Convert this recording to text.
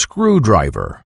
screwdriver.